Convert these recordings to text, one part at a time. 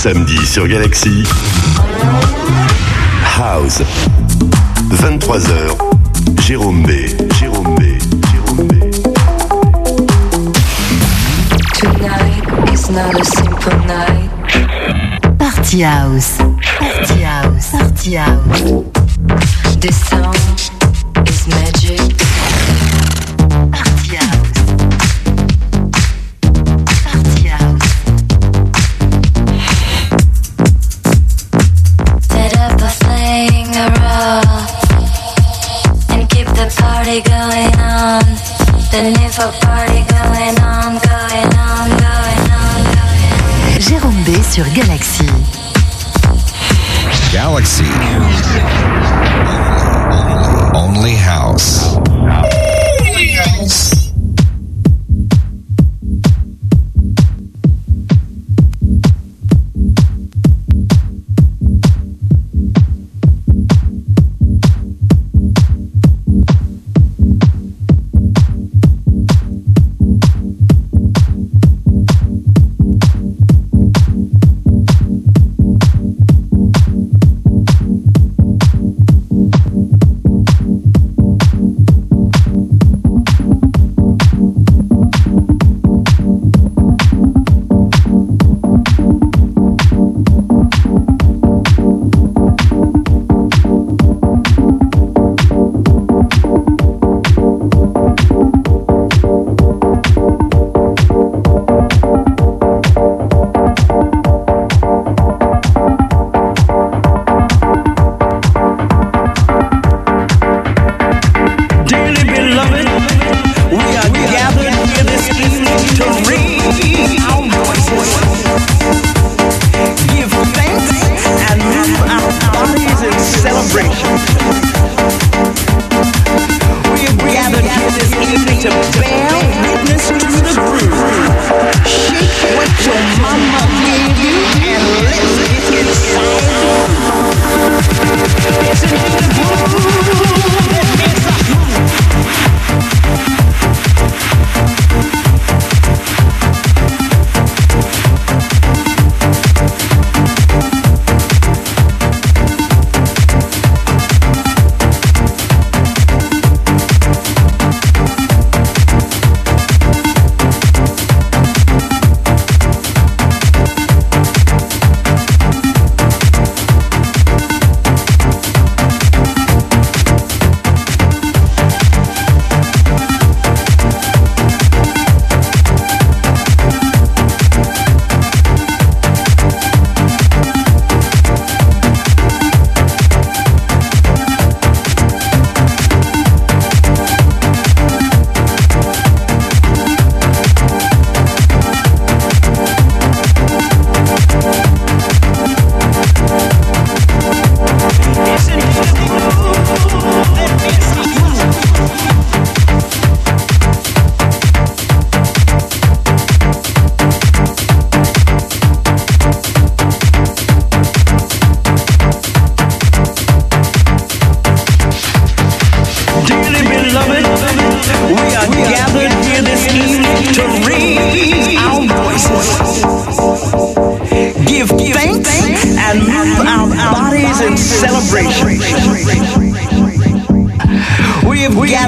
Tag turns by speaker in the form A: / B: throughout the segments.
A: samedi sur Galaxy. House. 23h. Jérôme B. Jérôme B. Jérôme B.
B: Tonight is not a simple night.
C: Party House. Party House. Party House.
B: This sound is magic.
C: Sur Galaxy.
D: Galaxy. Only house.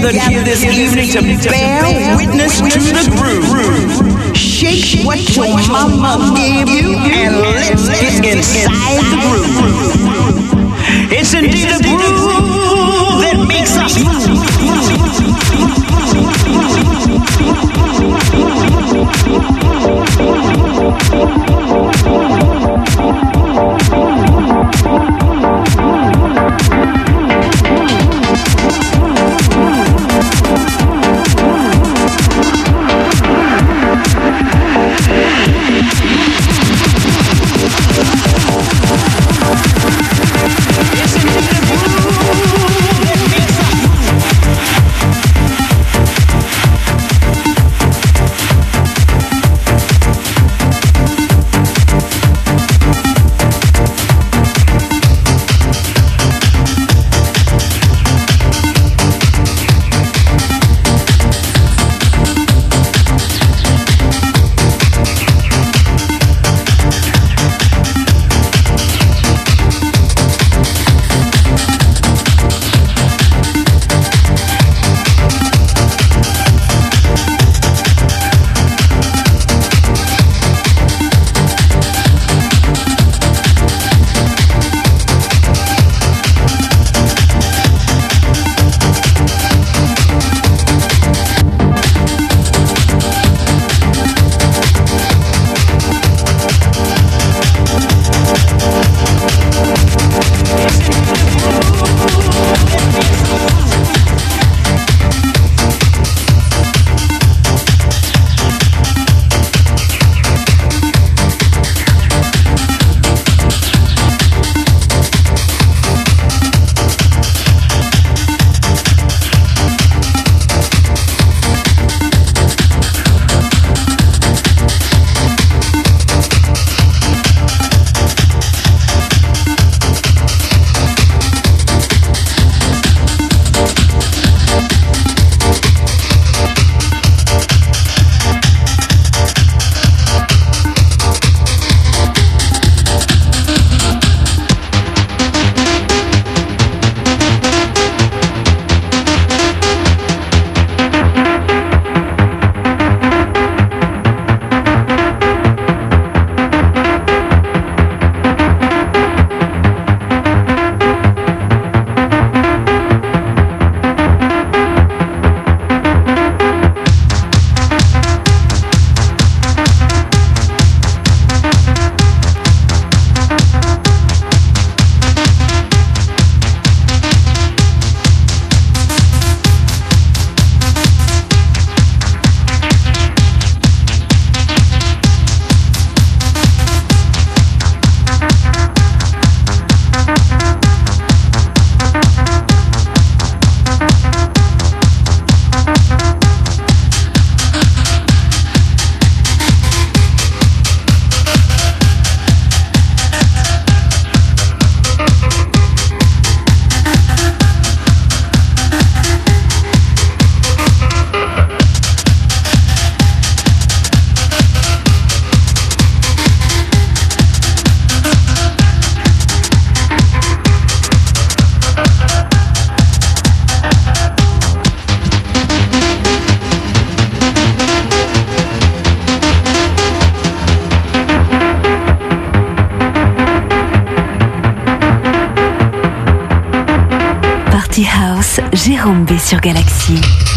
E: Gathered here this evening to bear witness to the groove. Shake what your mama gave you and let's get inside the groove. It's indeed a groove that makes us move. It's indeed a groove that makes us move.
F: Jérôme sur Galaxy.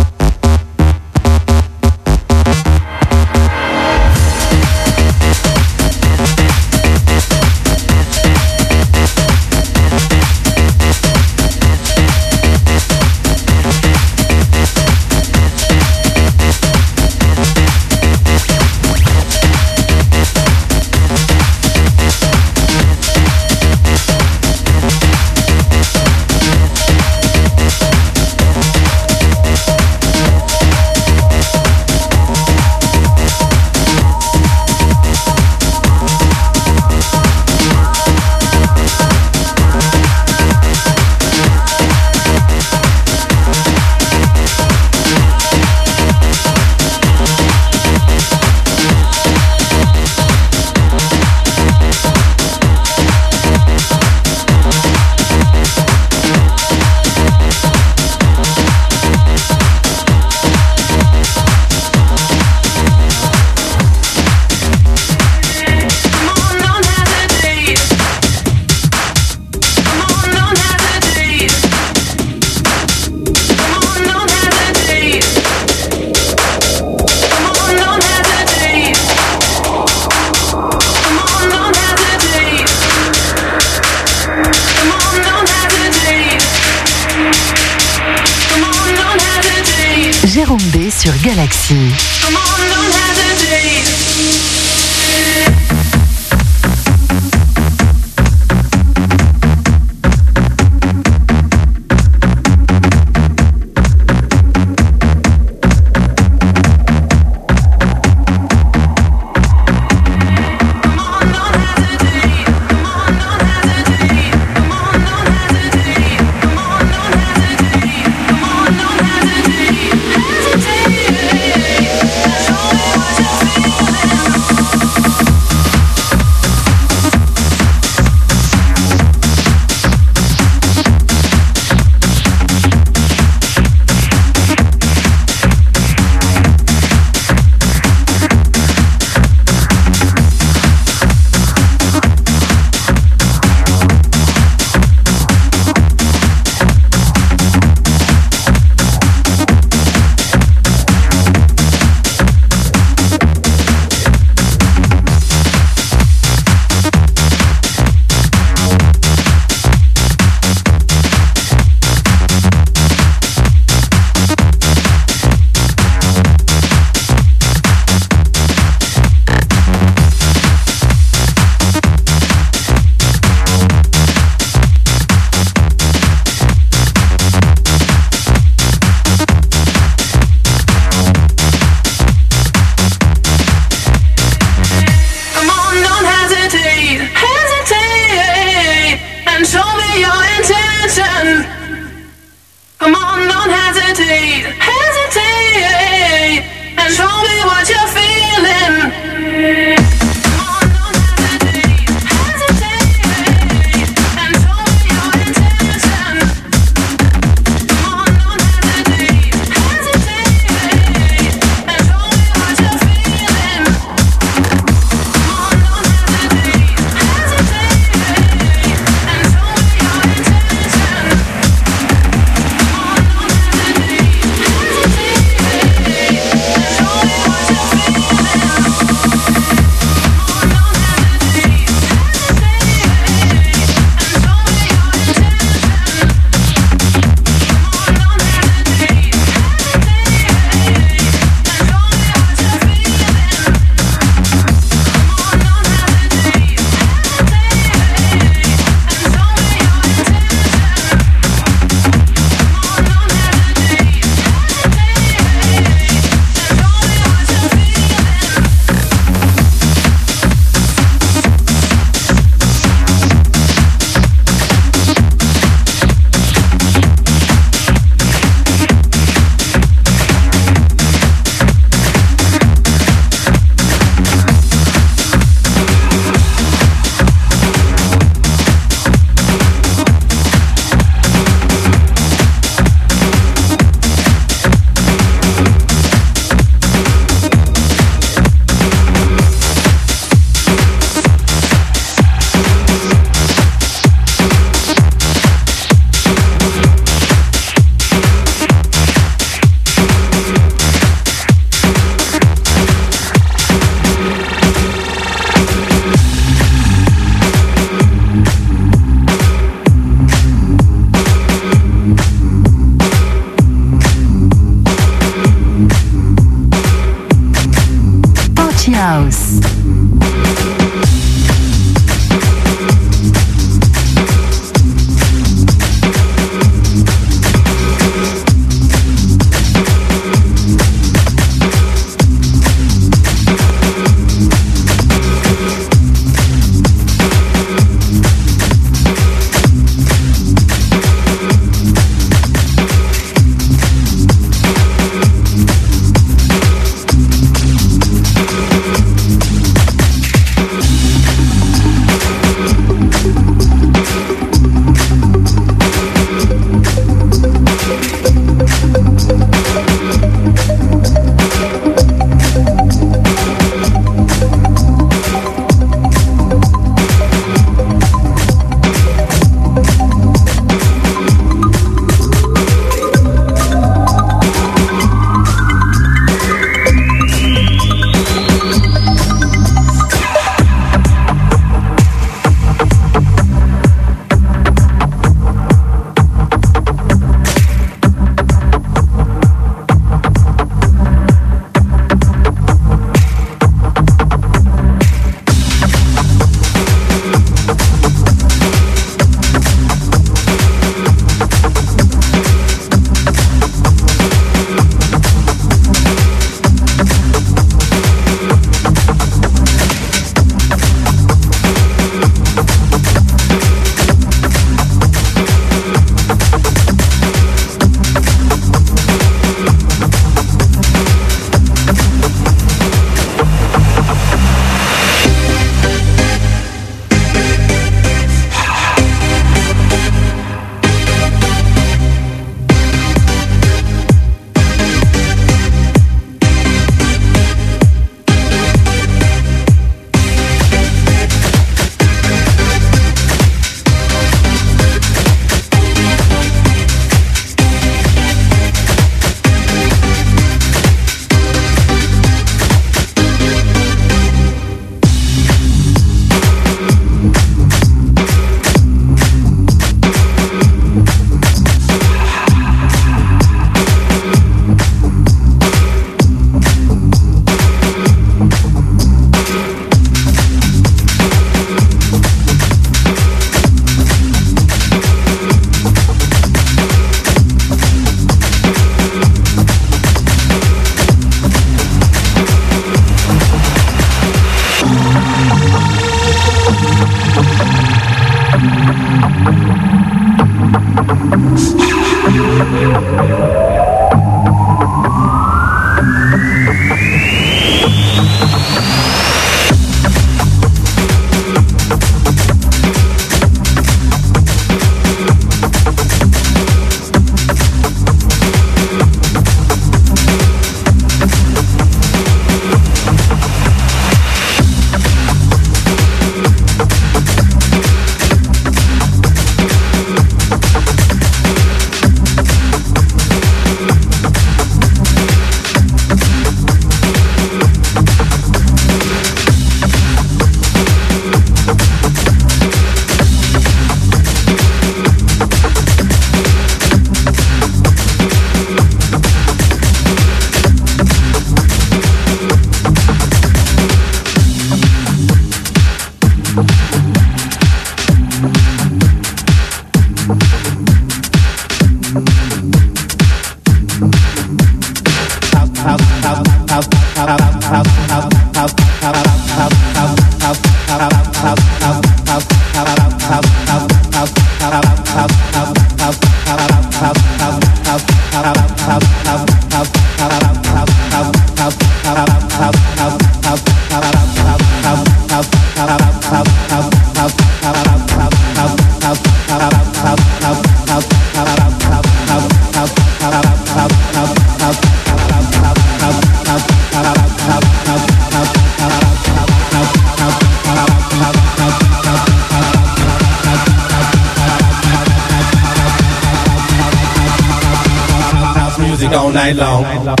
G: All night long.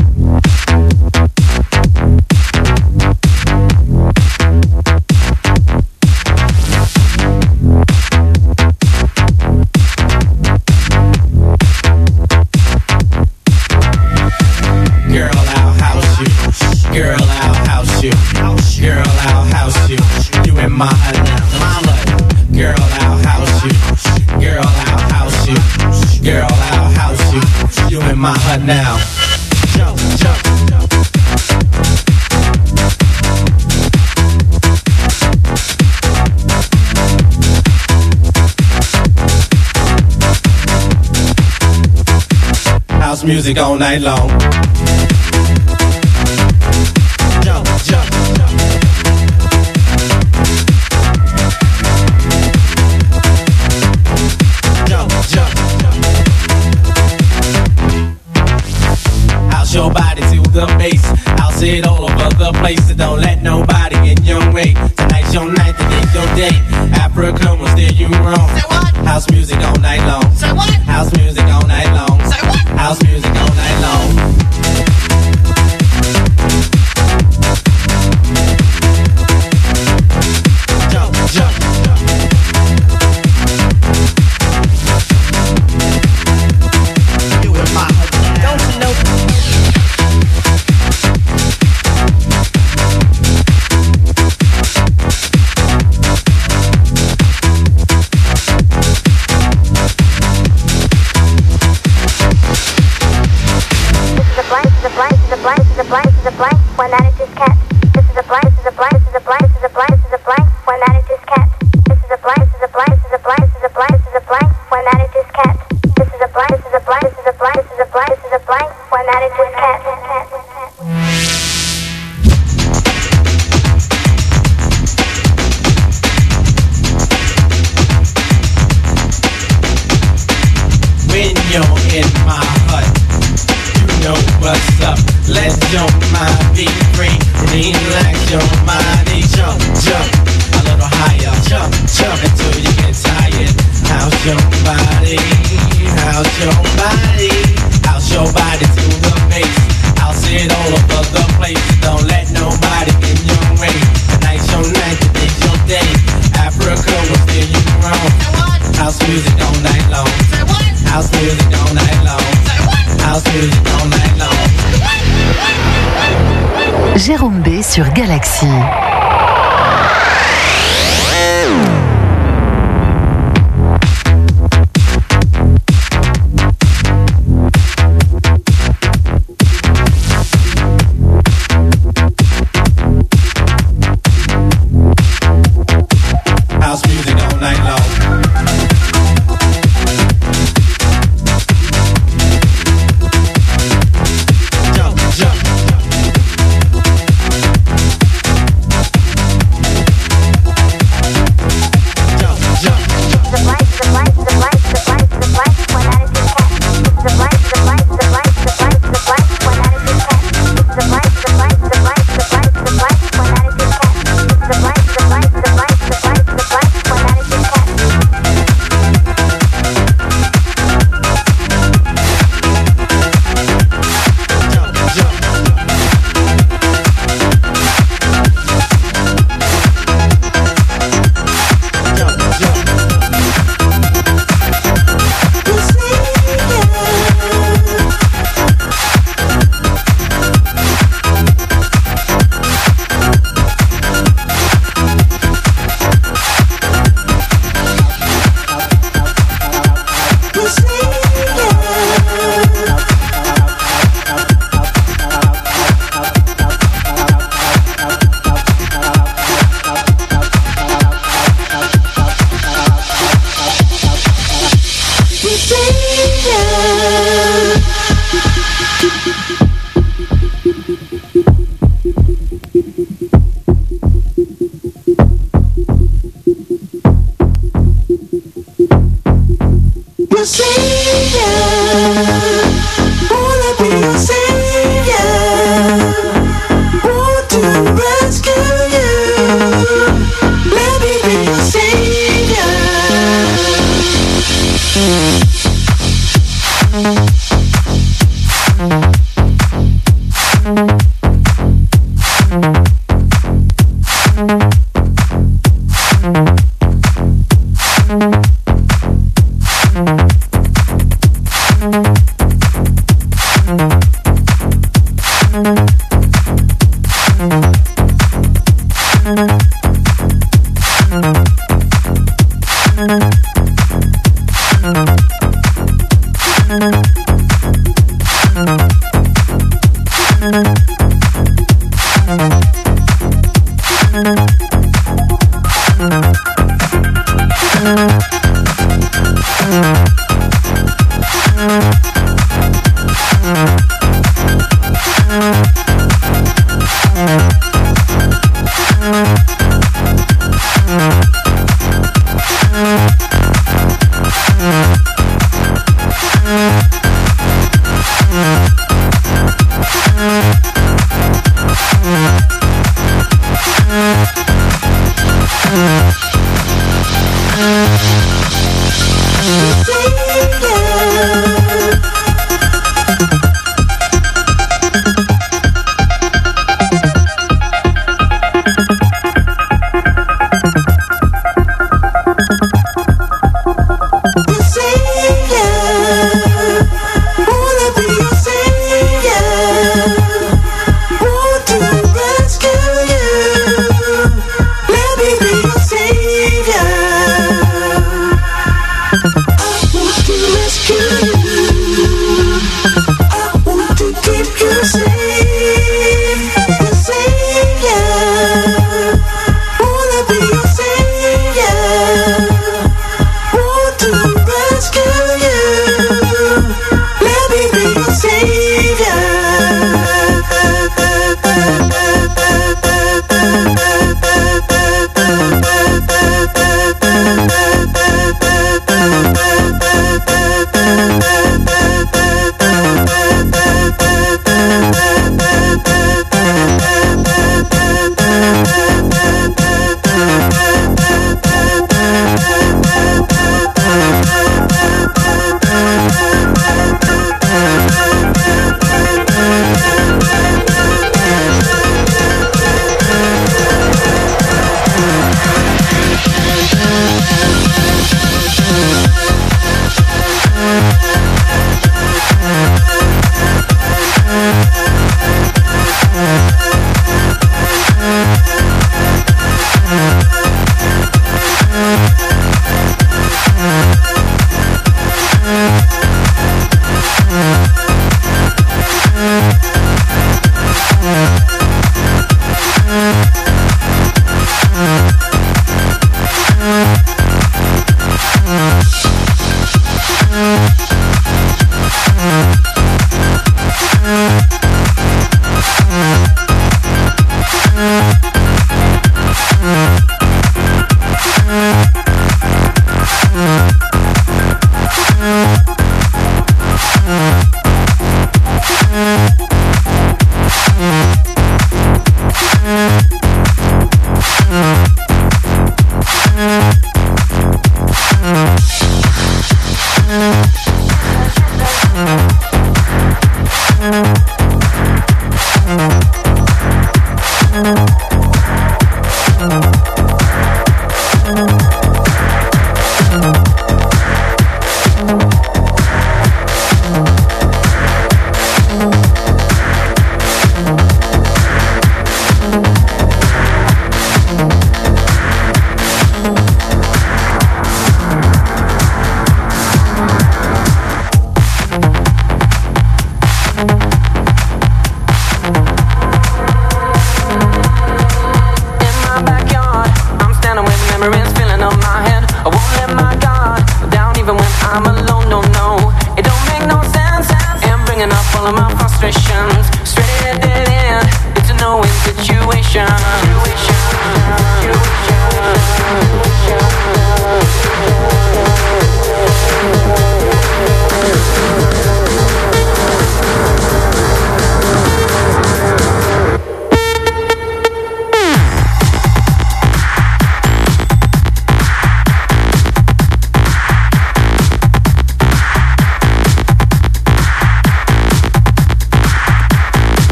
G: Music all night long.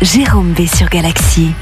C: Jérôme B sur Galaxy.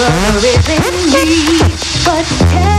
H: world is in me,
I: but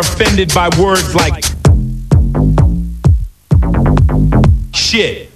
I: are offended by words like shit.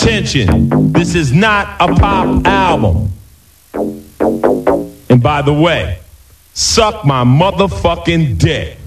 I: Attention, this is not a pop album. And by the way, suck my motherfucking dick.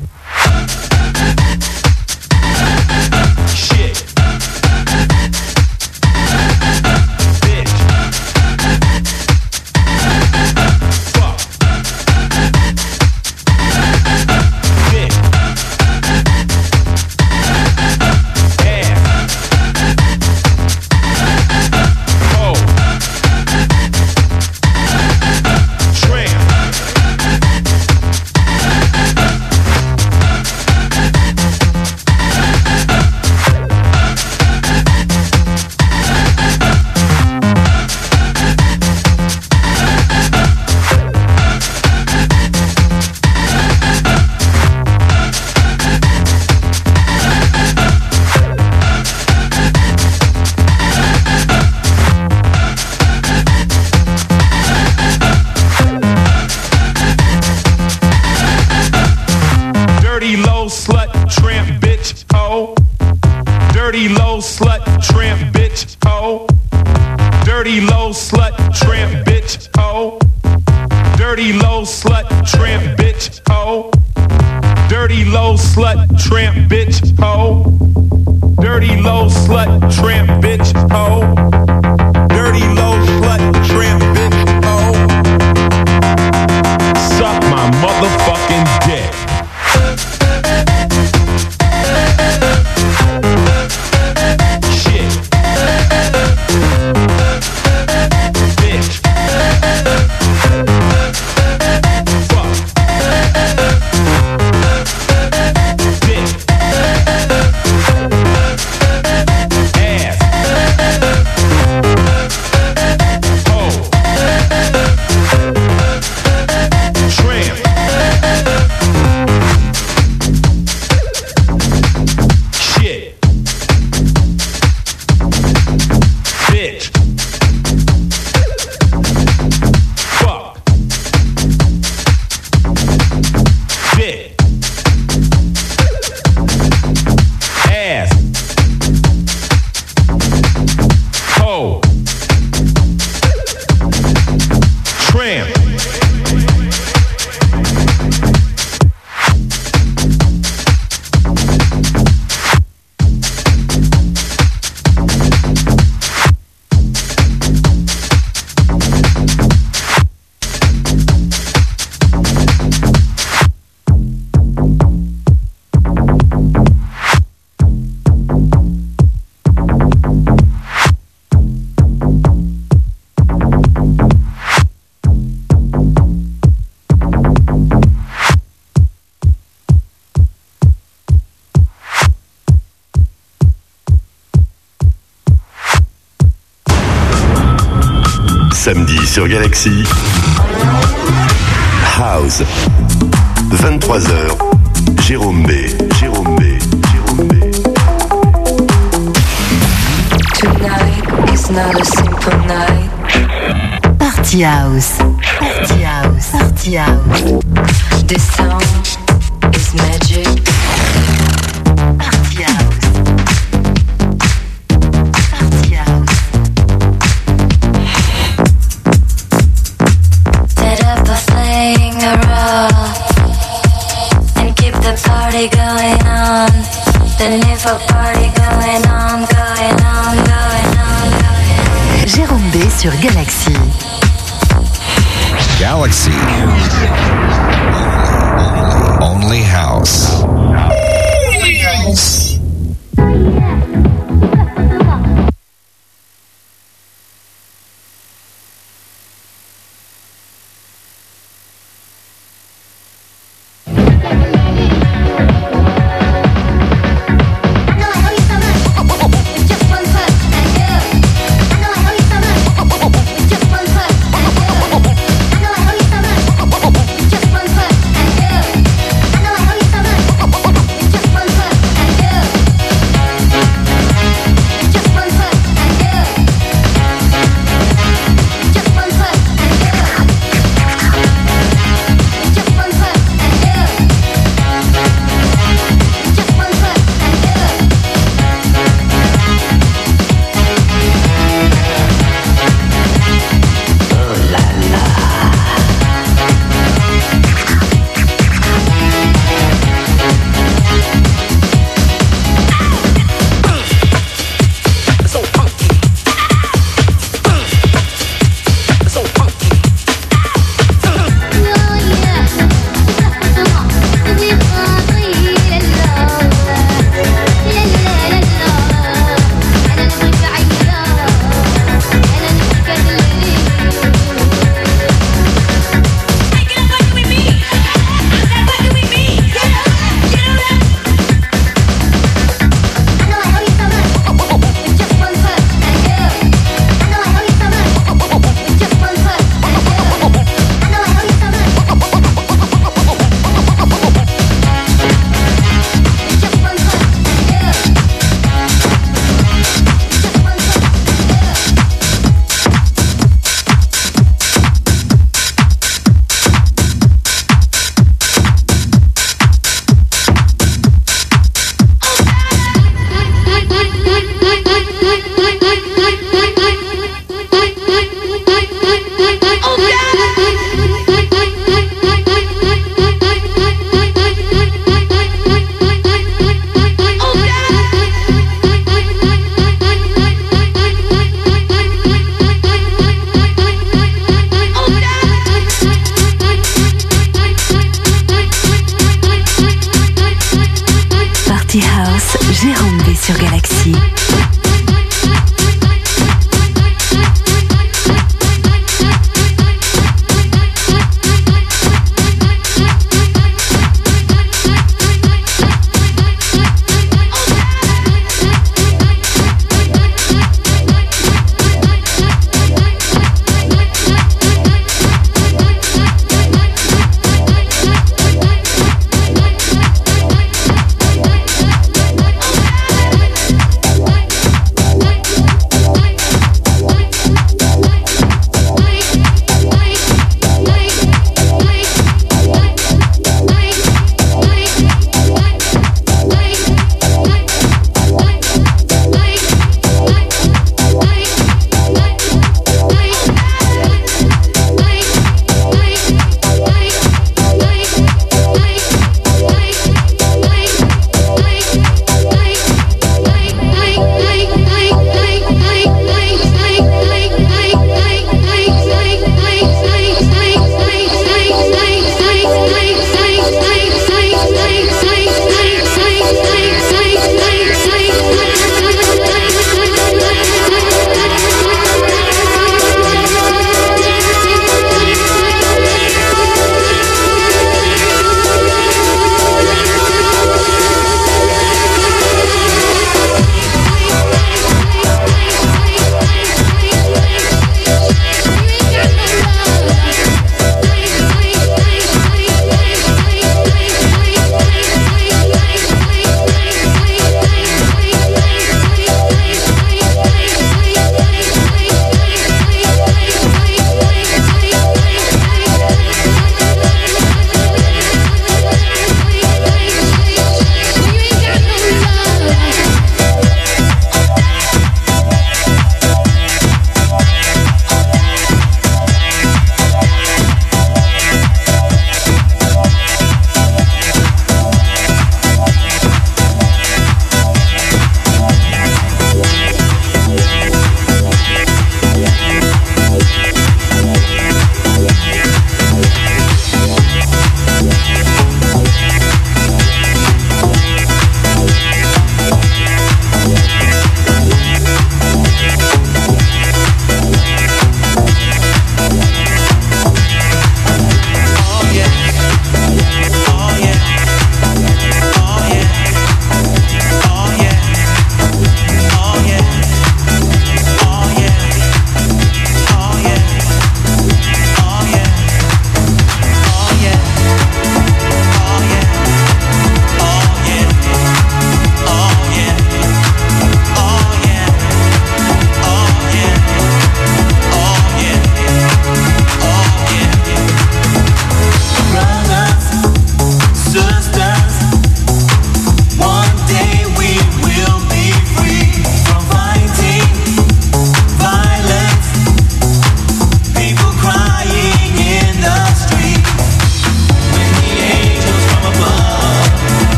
I: Bitch.
A: Galaxy. House. 23h. Jérôme B. Jérôme B. Jérôme B.
B: Tonight is not a simple night.
C: Party House. Party House. Party House.
B: The sound is magic.
C: sur Galaxy.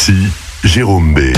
J: Alexis,
C: Jérôme B.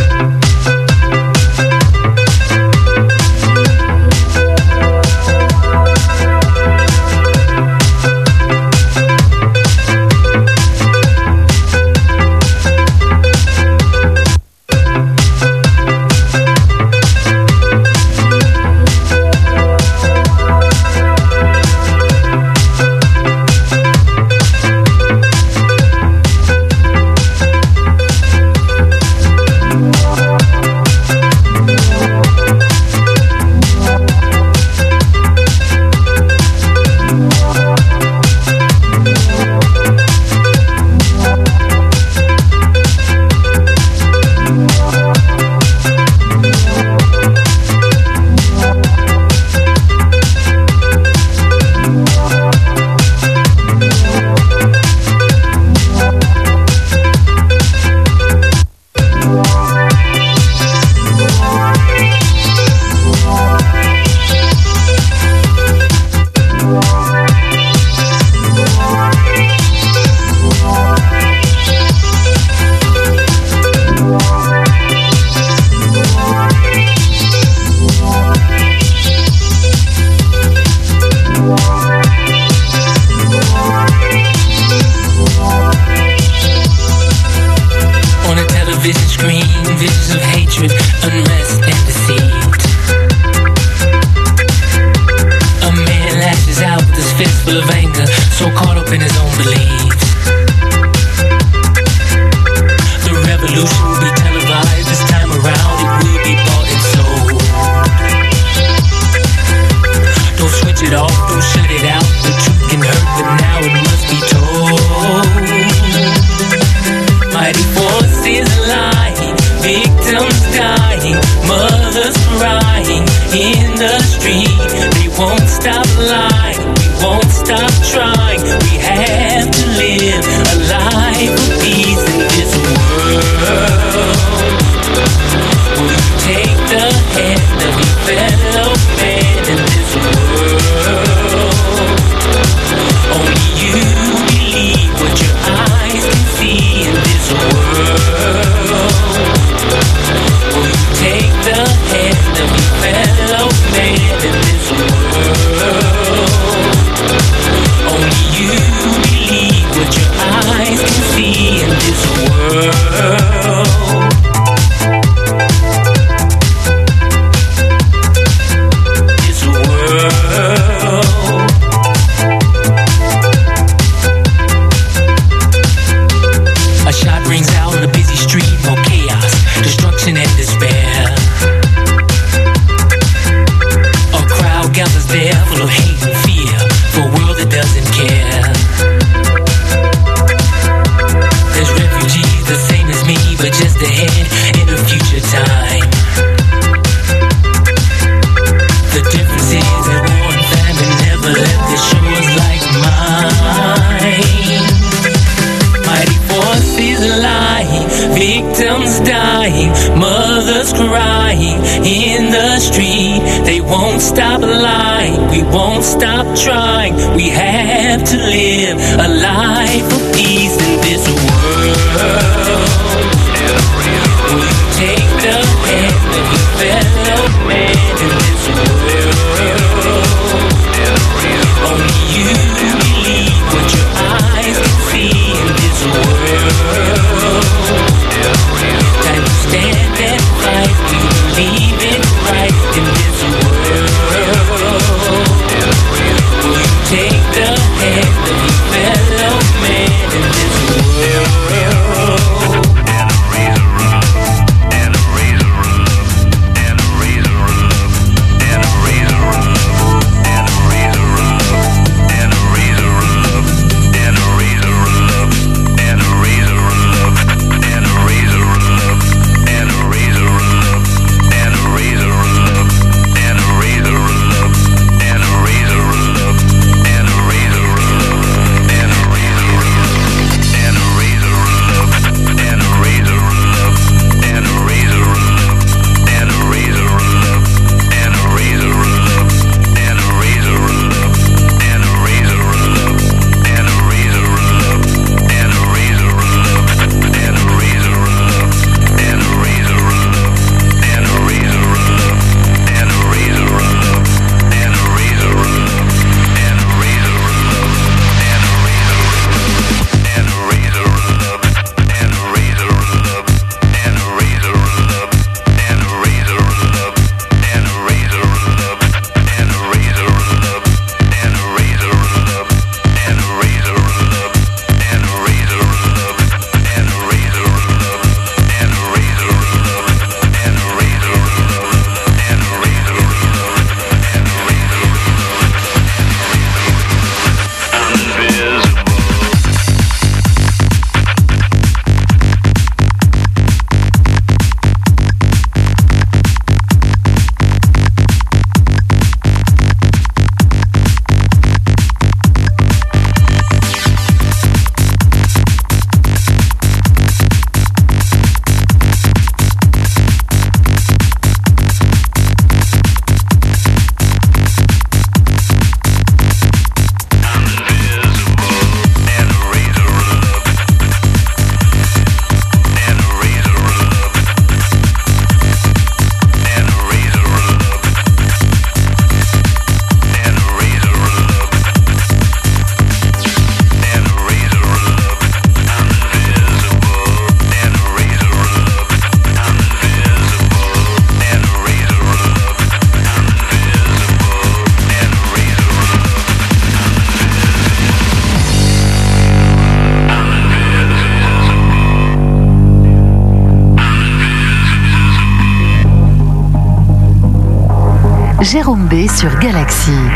C: Sur Galaxy.